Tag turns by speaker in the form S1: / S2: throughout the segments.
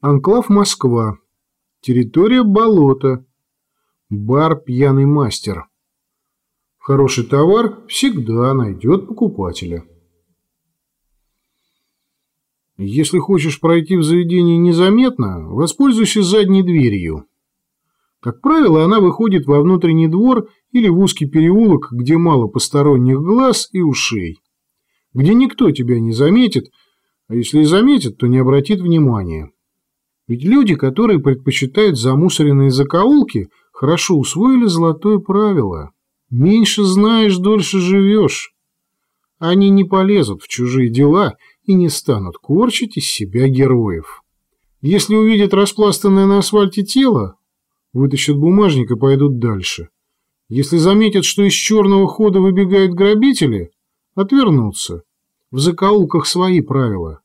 S1: Анклав Москва. Территория болота. Бар «Пьяный мастер». Хороший товар всегда найдет покупателя. Если хочешь пройти в заведение незаметно, воспользуйся задней дверью. Как правило, она выходит во внутренний двор или в узкий переулок, где мало посторонних глаз и ушей. Где никто тебя не заметит, а если и заметит, то не обратит внимания. Ведь люди, которые предпочитают замусоренные закоулки, хорошо усвоили золотое правило. Меньше знаешь, дольше живешь. Они не полезут в чужие дела и не станут корчить из себя героев. Если увидят распластанное на асфальте тело, вытащат бумажник и пойдут дальше. Если заметят, что из черного хода выбегают грабители, отвернутся. В закоулках свои правила.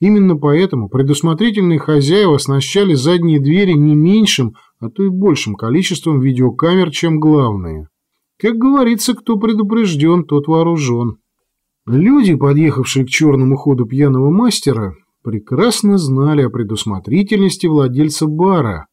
S1: Именно поэтому предусмотрительные хозяева оснащали задние двери не меньшим, а то и большим количеством видеокамер, чем главные. Как говорится, кто предупрежден, тот вооружен. Люди, подъехавшие к черному ходу пьяного мастера, прекрасно знали о предусмотрительности владельца бара,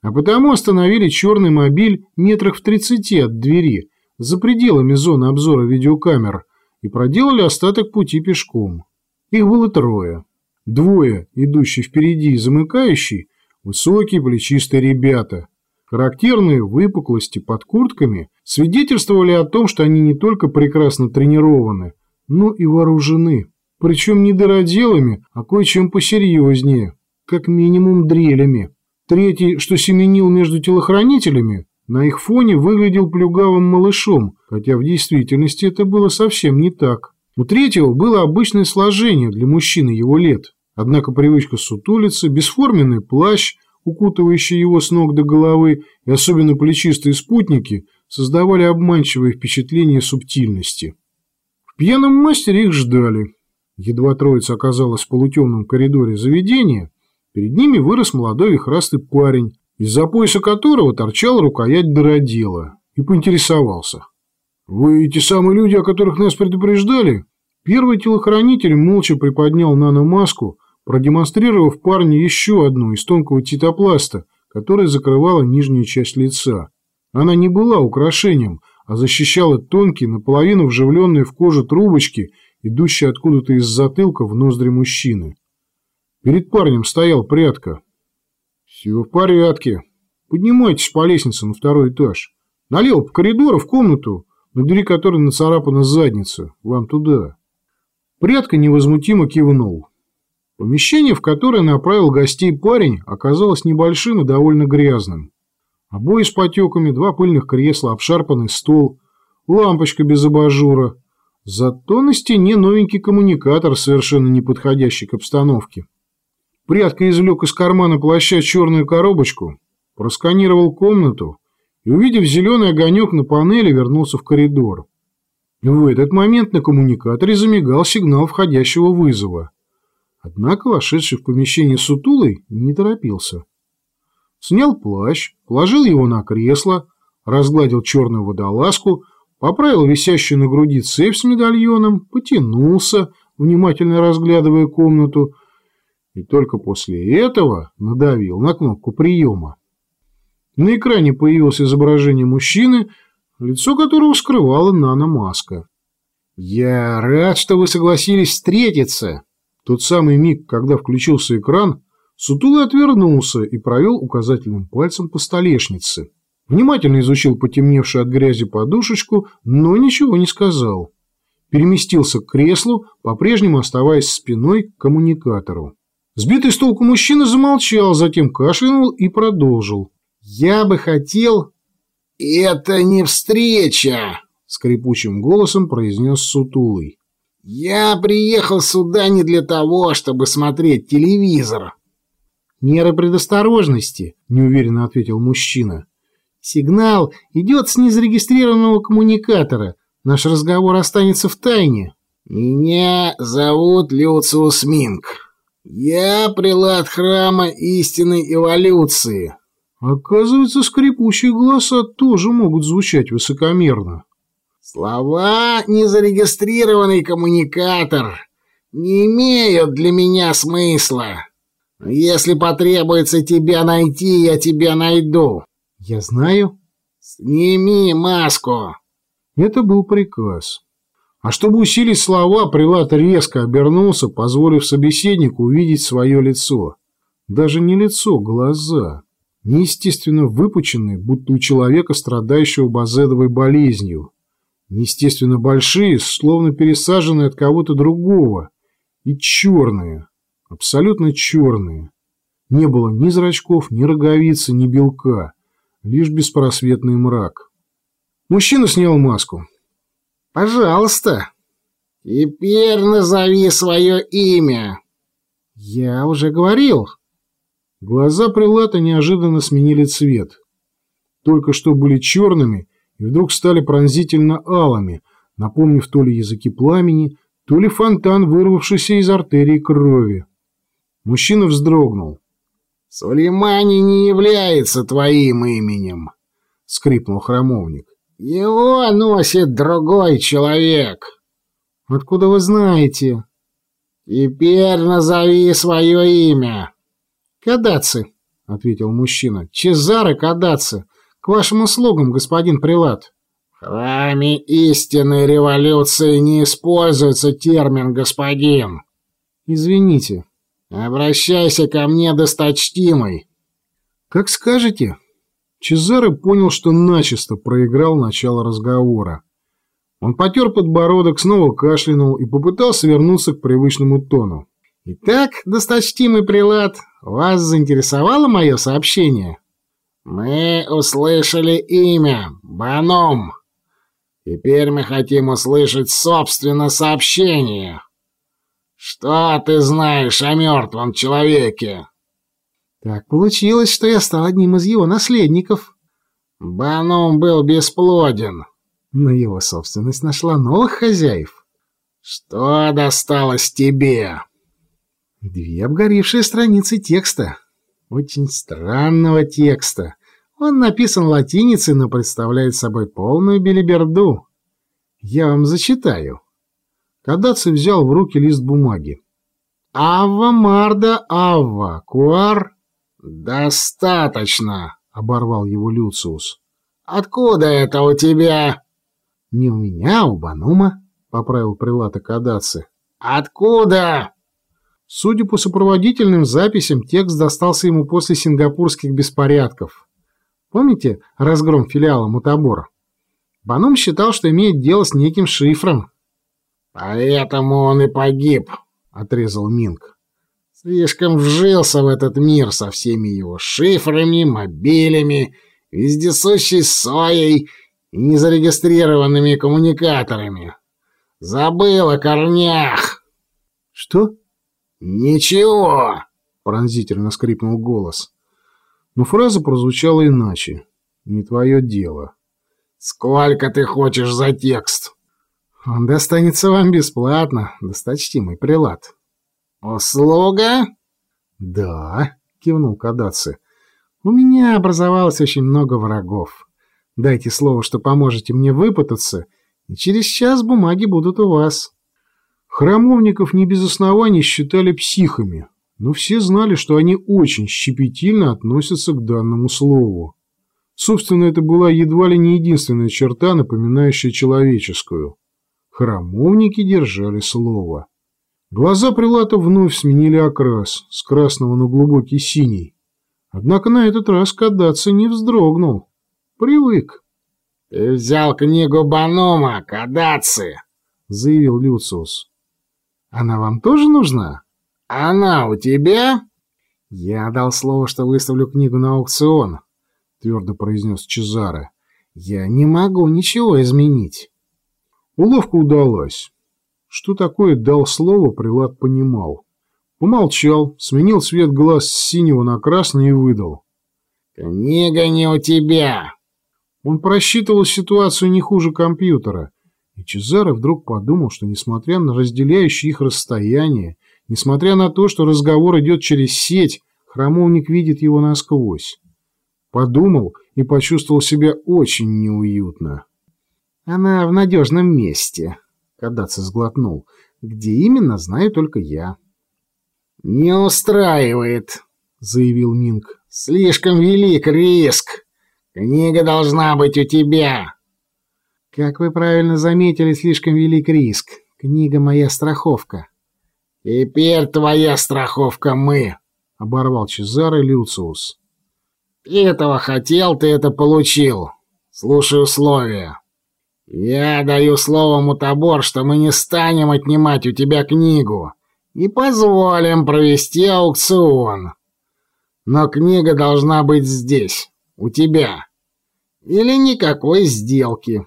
S1: а потому остановили черный мобиль метрах в тридцати от двери, за пределами зоны обзора видеокамер, и проделали остаток пути пешком. Их было трое. Двое, идущий впереди и замыкающий, высокие плечистые ребята. Характерные выпуклости под куртками свидетельствовали о том, что они не только прекрасно тренированы, но и вооружены. Причем не дыроделами, а кое-чем посерьезнее, как минимум дрелями. Третий, что семенил между телохранителями, на их фоне выглядел плюгавым малышом, хотя в действительности это было совсем не так. У третьего было обычное сложение для мужчины его лет. Однако привычка сутулиться, бесформенный плащ, укутывающий его с ног до головы, и особенно плечистые спутники создавали обманчивое впечатление субтильности. В пьяном мастере их ждали. Едва троица оказалась в полутемном коридоре заведения, перед ними вырос молодой вихрастый парень, из-за пояса которого торчал рукоять дыродела, и поинтересовался. «Вы те самые люди, о которых нас предупреждали?» Первый телохранитель молча приподнял наномаску, продемонстрировав парню еще одну из тонкого титопласта, которая закрывала нижнюю часть лица. Она не была украшением, а защищала тонкие, наполовину вживленные в кожу трубочки, идущие откуда-то из затылка в ноздри мужчины. Перед парнем стоял прятка. «Все в порядке. Поднимайтесь по лестнице на второй этаж. Налево по коридору в комнату, на двери которой нацарапана задница. Вам туда». Прятка невозмутимо кивнул. Помещение, в которое направил гостей парень, оказалось небольшим и довольно грязным. Обои с потеками, два пыльных кресла, обшарпанный стол, лампочка без абажура. Зато на стене новенький коммуникатор, совершенно не подходящий к обстановке. Прятка извлек из кармана плаща черную коробочку, просканировал комнату и, увидев зеленый огонек на панели, вернулся в коридор. В этот момент на коммуникаторе замигал сигнал входящего вызова. Однако вошедший в помещение сутулый не торопился. Снял плащ, положил его на кресло, разгладил черную водолазку, поправил висящую на груди цепь с медальоном, потянулся, внимательно разглядывая комнату, и только после этого надавил на кнопку приема. На экране появилось изображение мужчины, лицо которого скрывала наномаска. «Я рад, что вы согласились встретиться», тот самый миг, когда включился экран, Сутулый отвернулся и провел указательным пальцем по столешнице. Внимательно изучил потемневшую от грязи подушечку, но ничего не сказал. Переместился к креслу, по-прежнему оставаясь спиной к коммуникатору. Сбитый с толку мужчина замолчал, затем кашлянул и продолжил. «Я бы хотел...» «Это не встреча!» — скрипучим голосом произнес Сутулый. «Я приехал сюда не для того, чтобы смотреть телевизор». «Меры предосторожности», — неуверенно ответил мужчина. «Сигнал идет с незарегистрированного коммуникатора. Наш разговор останется в тайне». «Меня зовут Люциус Минг. Я прилад храма истинной эволюции». Оказывается, скрипучие голоса тоже могут звучать высокомерно.
S2: Слова «незарегистрированный коммуникатор» не имеют для меня смысла. Если потребуется тебя найти, я тебя найду.
S1: Я знаю.
S2: Сними маску.
S1: Это был приказ. А чтобы усилить слова, прилад резко обернулся, позволив собеседнику увидеть свое лицо. Даже не лицо, глаза. Неестественно выпученные, будто у человека, страдающего базедовой болезнью. Неестественно большие, словно пересаженные от кого-то другого. И черные. Абсолютно черные. Не было ни зрачков, ни роговицы, ни белка. Лишь беспросветный мрак. Мужчина снял маску.
S2: «Пожалуйста, теперь назови свое имя».
S1: «Я уже говорил». Глаза Прилата неожиданно сменили цвет. Только что были черными и вдруг стали пронзительно алыми, напомнив то ли языки пламени, то ли фонтан, вырвавшийся из артерии крови. Мужчина вздрогнул.
S2: «Сулеймани не является твоим именем», — скрипнул храмовник. «Его носит другой человек».
S1: «Откуда вы знаете?»
S2: «Теперь назови свое имя».
S1: «Кадаци», — ответил мужчина. «Чезаре Кадаци. К вашим услугам, господин Прилад».
S2: «В храме истинной революции не используется термин «господин».
S1: «Извините».
S2: «Обращайся ко мне, досточтимый».
S1: «Как скажете». Чезаре понял, что начисто проиграл начало разговора. Он потер подбородок, снова кашлянул и попытался вернуться к привычному тону. «Итак, досточтимый прилад, вас заинтересовало мое сообщение?»
S2: «Мы услышали имя. Баном. Теперь мы хотим услышать, собственно, сообщение. Что ты знаешь о мертвом человеке?»
S1: Так получилось, что я стал одним из его наследников.
S2: Баном был бесплоден.
S1: Но его собственность нашла новых хозяев.
S2: Что досталось тебе?
S1: Две обгоревшие страницы текста. Очень странного текста. Он написан латиницей, но представляет собой полную белиберду. Я вам зачитаю. Кадаци взял в руки лист бумаги. «Авва Марда Авва Куар...»
S2: «Достаточно!»
S1: — оборвал его Люциус.
S2: «Откуда это у тебя?»
S1: «Не у меня, а у Банума», — поправил прилата Кадаци.
S2: «Откуда?»
S1: Судя по сопроводительным записям, текст достался ему после сингапурских беспорядков. Помните разгром филиала Мутабора? Банум считал, что имеет дело с неким шифром.
S2: «Поэтому он и погиб», — отрезал Минг. «Слишком вжился в этот мир со всеми его шифрами, мобилями, вездесущей соей и незарегистрированными коммуникаторами. Забыл о корнях».
S1: «Что?»
S2: «Ничего!»
S1: — пронзительно скрипнул голос. Но фраза прозвучала иначе. «Не твое дело».
S2: «Сколько ты хочешь за текст?»
S1: «Он достанется вам бесплатно, досточтимый прилад».
S2: «Услуга?»
S1: «Да», — кивнул Кадаци. «У меня образовалось очень много врагов. Дайте слово, что поможете мне выпутаться, и через час бумаги будут у вас». Храмовников не без оснований считали психами, но все знали, что они очень щепетильно относятся к данному слову. Собственно, это была едва ли не единственная черта, напоминающая человеческую. Храмовники держали слово. Глаза Прилата вновь сменили окрас, с красного на глубокий синий. Однако на этот раз Кадаци не вздрогнул. Привык.
S2: — Ты взял книгу Банома, Кадаци, — заявил Люциус.
S1: Она вам тоже нужна?
S2: Она у тебя?
S1: Я дал слово, что выставлю книгу на аукцион, твердо произнес Чезаре. Я не могу ничего изменить. Уловка удалась. Что такое «дал слово» Прилад понимал. Помолчал, сменил цвет глаз с синего на красный и выдал.
S2: «Книга не у тебя!»
S1: Он просчитывал ситуацию не хуже компьютера, и Чезаро вдруг подумал, что несмотря на разделяющее их расстояние, несмотря на то, что разговор идет через сеть, храмовник видит его насквозь. Подумал и почувствовал себя очень неуютно. «Она в надежном месте», — Кадаци сглотнул. «Где именно, знаю только я».
S2: «Не устраивает», — заявил Минг. «Слишком велик риск. Книга должна быть у тебя».
S3: «Как вы правильно заметили, слишком велик риск. Книга — моя страховка».
S2: «Теперь твоя страховка мы», —
S1: оборвал Чезаре Люциус.
S2: «Ты этого хотел, ты это получил. Слушай условия. Я даю слово Мутабор, что мы не станем отнимать у тебя книгу и позволим провести аукцион. Но книга должна быть здесь, у тебя. Или никакой сделки».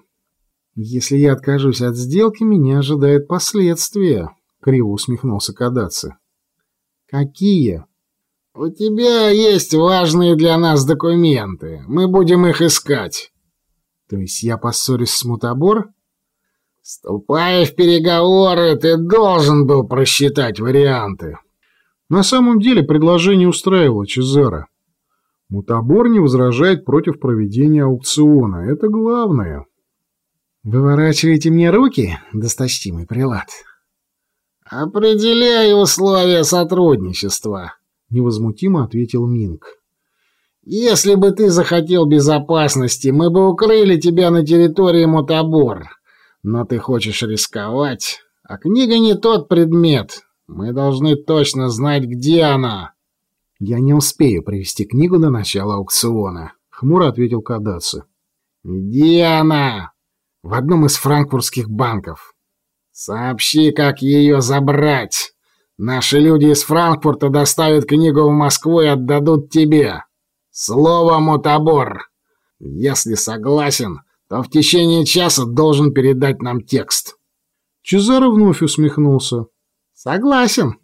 S3: «Если я откажусь от сделки, меня ожидают последствия», — криво усмехнулся Кадаци. «Какие?»
S2: «У тебя есть важные для нас документы. Мы будем их искать».
S3: «То есть я поссорюсь с Мутабор?»
S2: «Ступая в переговоры, ты должен был просчитать варианты».
S1: На самом деле предложение устраивало Чезаро. Мутабор не возражает против проведения аукциона. Это главное.
S3: «Выворачиваете мне руки, досточтимый прилад?»
S2: «Определяй условия сотрудничества», —
S1: невозмутимо ответил Минг.
S2: «Если бы ты захотел безопасности, мы бы укрыли тебя на территории Мутабор. Но ты хочешь рисковать, а книга не тот предмет. Мы должны точно знать, где она».
S3: «Я не успею привести книгу до начала аукциона», — хмуро ответил Кадаци.
S2: «Где она?»
S3: «В одном из франкфуртских банков».
S2: «Сообщи, как ее забрать. Наши люди из Франкфурта доставят книгу в Москву и отдадут тебе. Слово Мутабор. Если согласен, то в течение часа должен передать нам текст».
S1: Чезаро вновь усмехнулся.
S2: «Согласен.